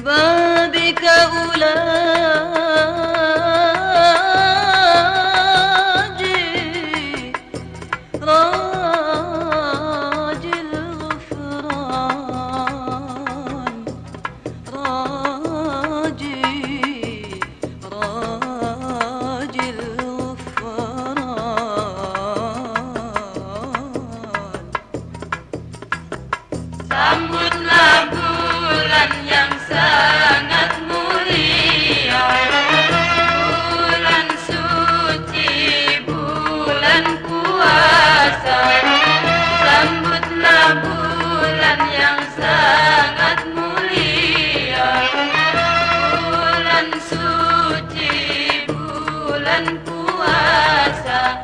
ببابك أولاجي Puasa